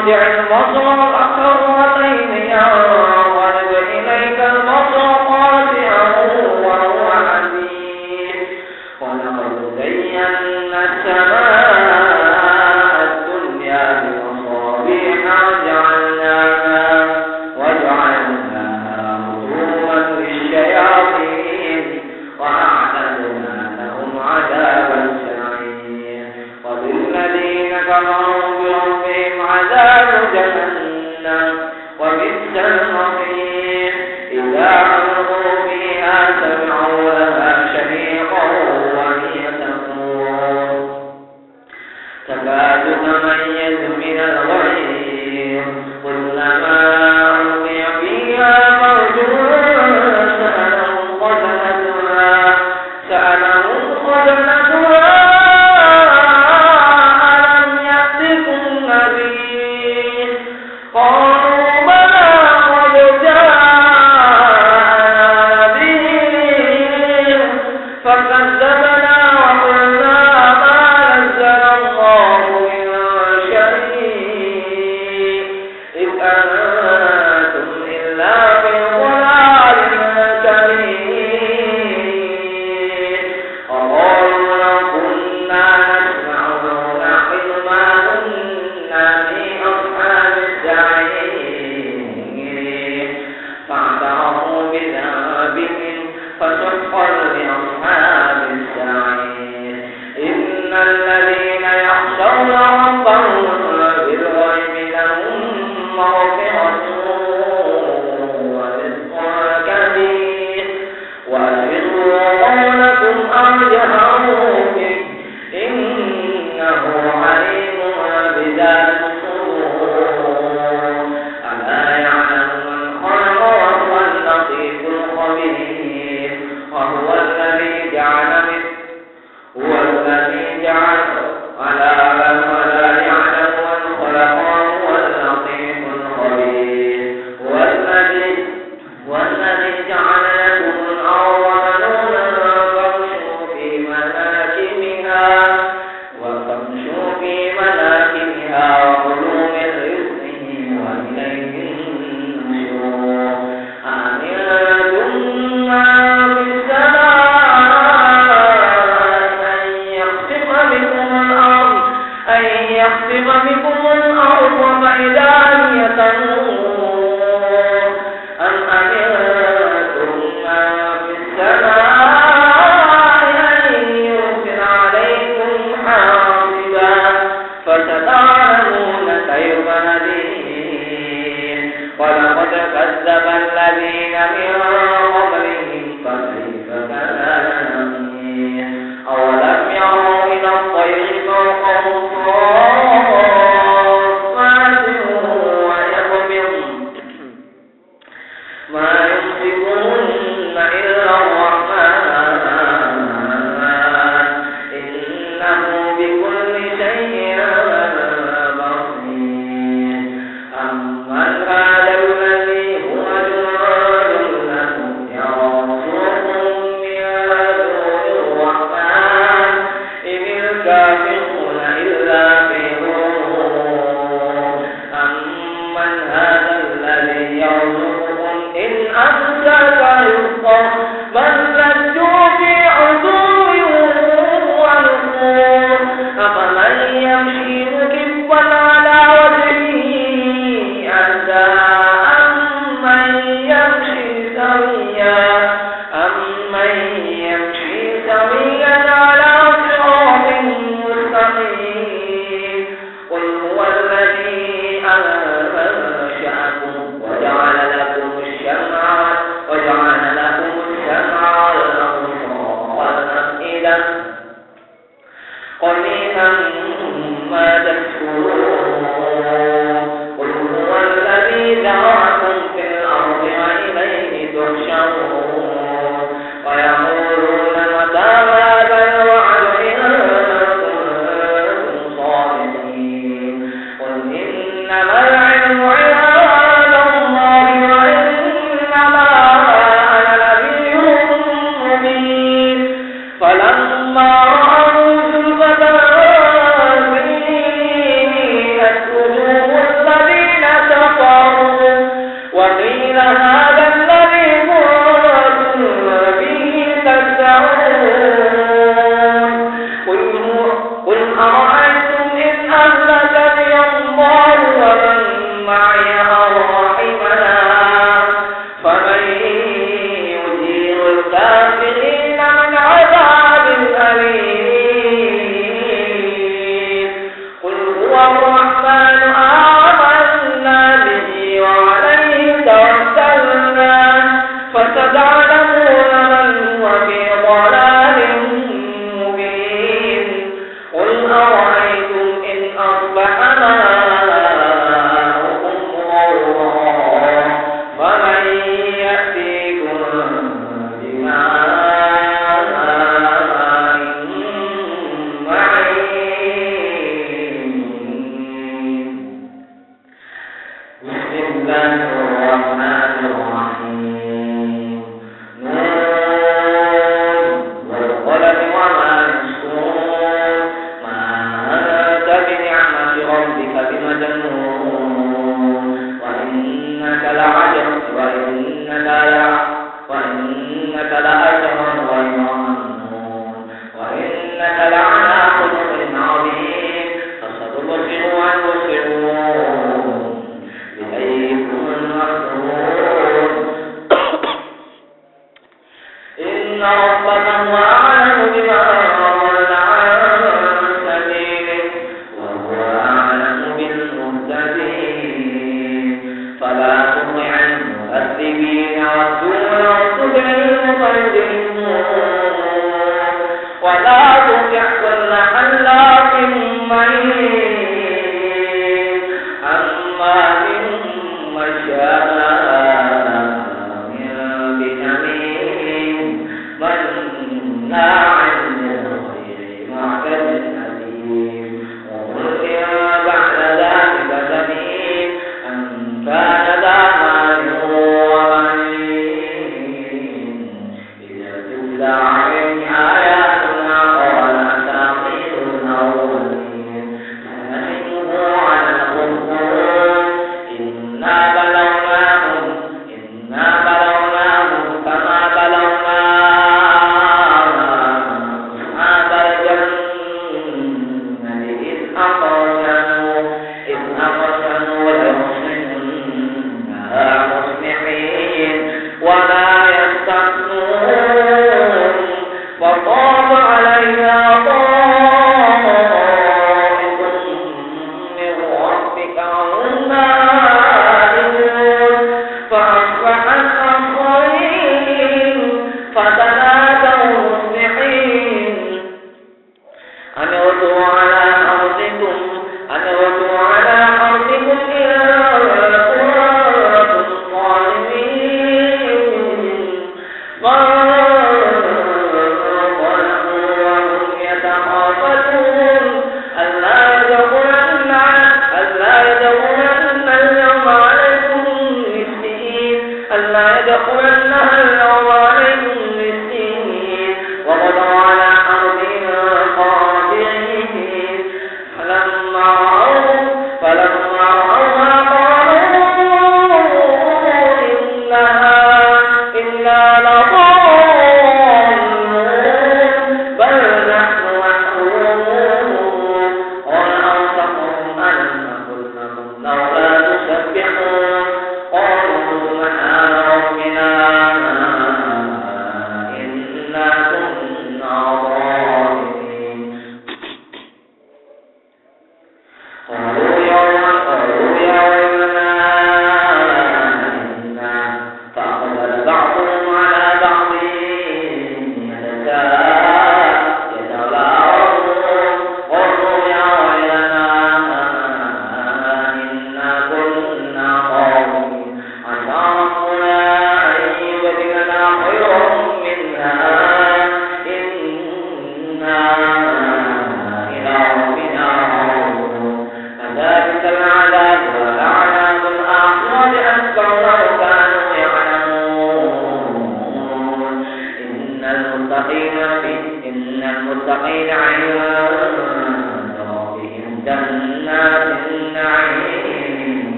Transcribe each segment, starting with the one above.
فارجع البصر كرتين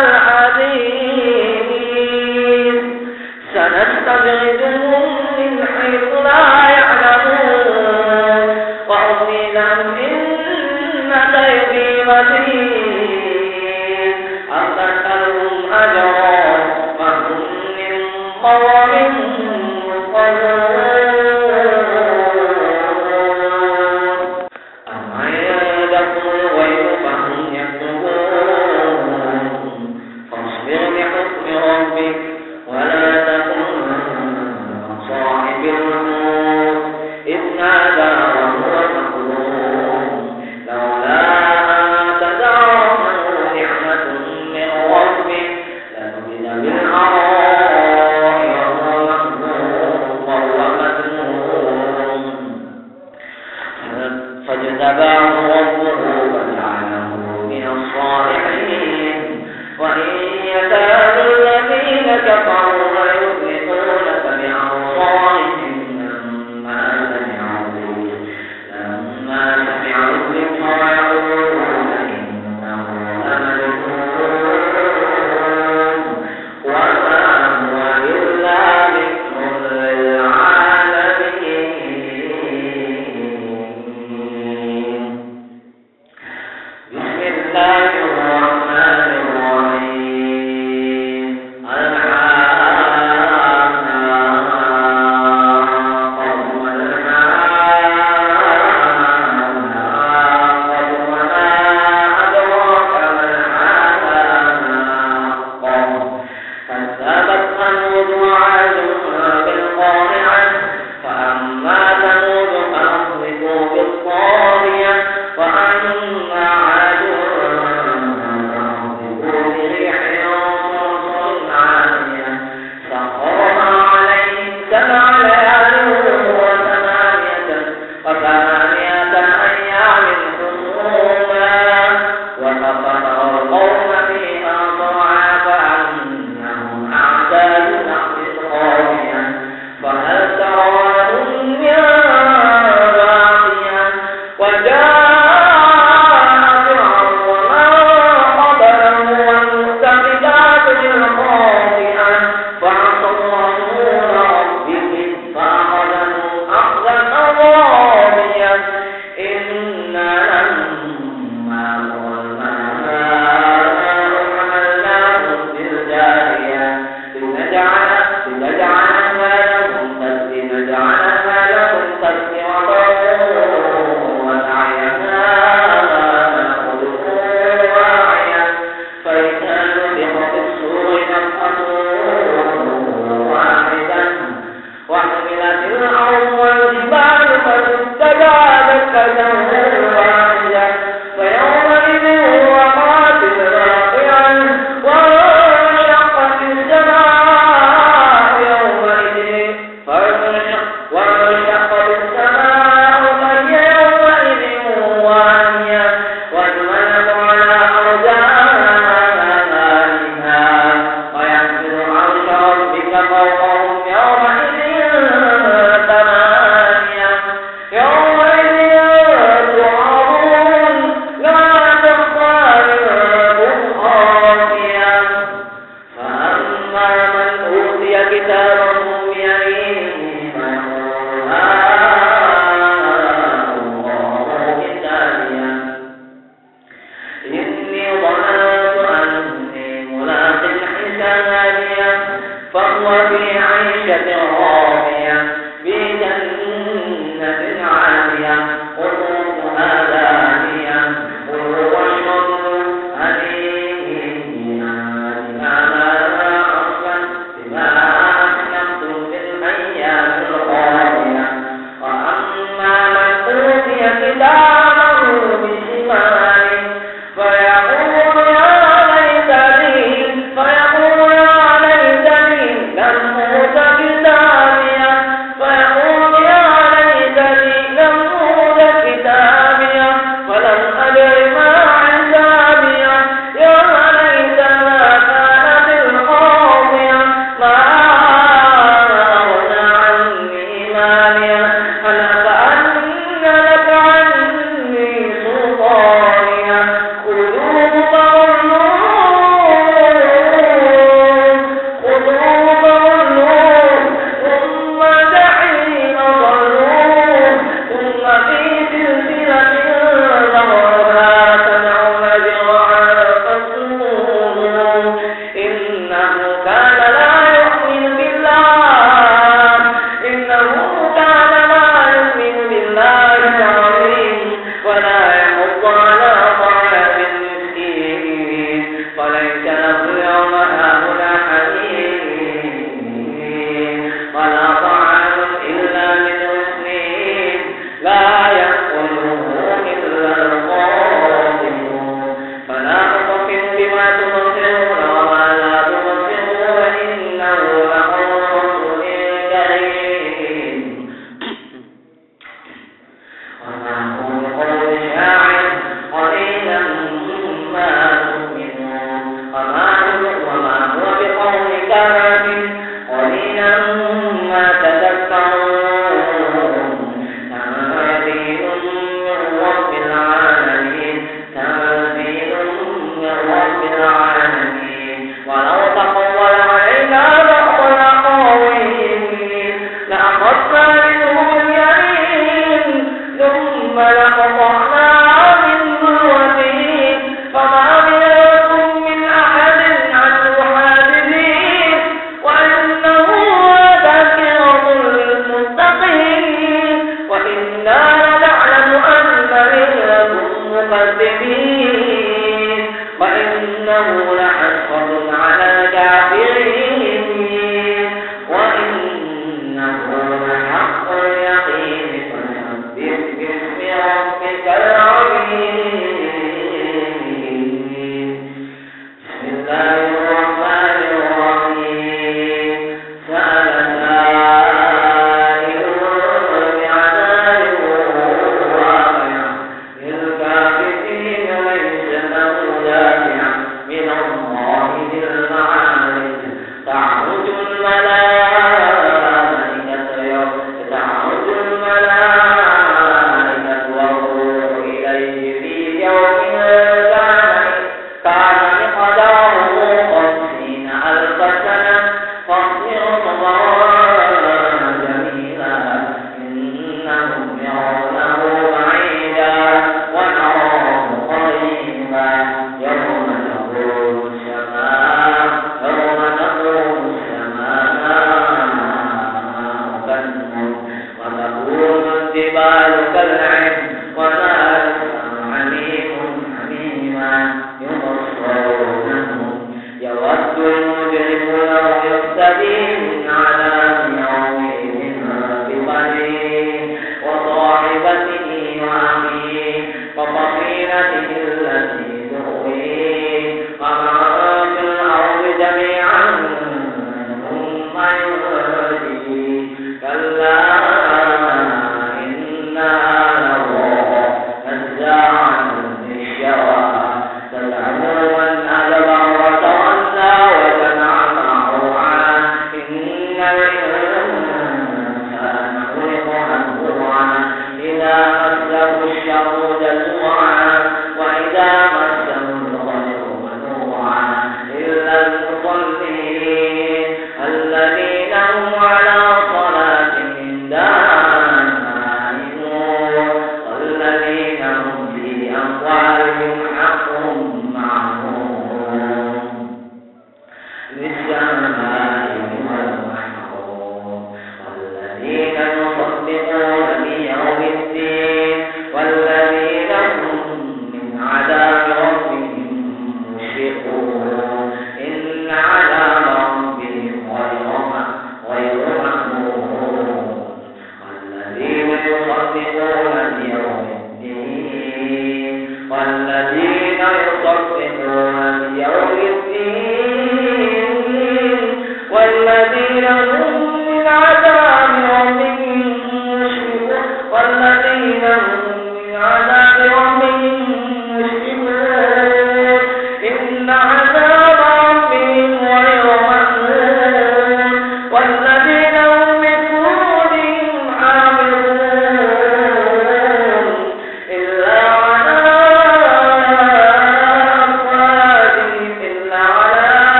الحديث. سنستدرجهم من حيث لا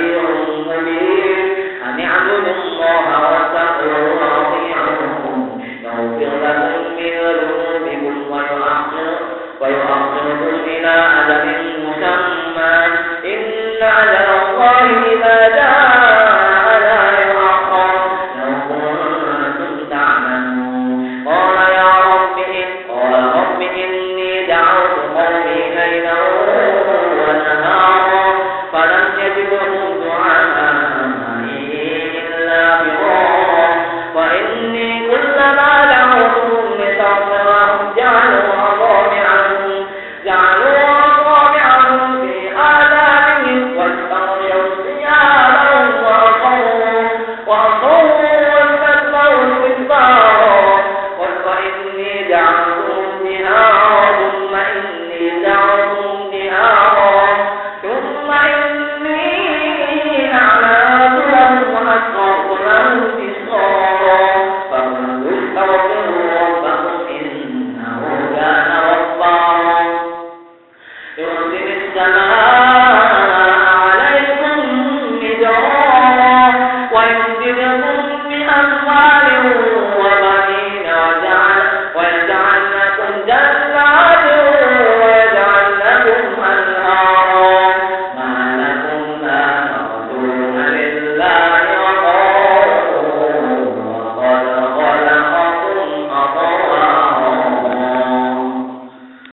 Maria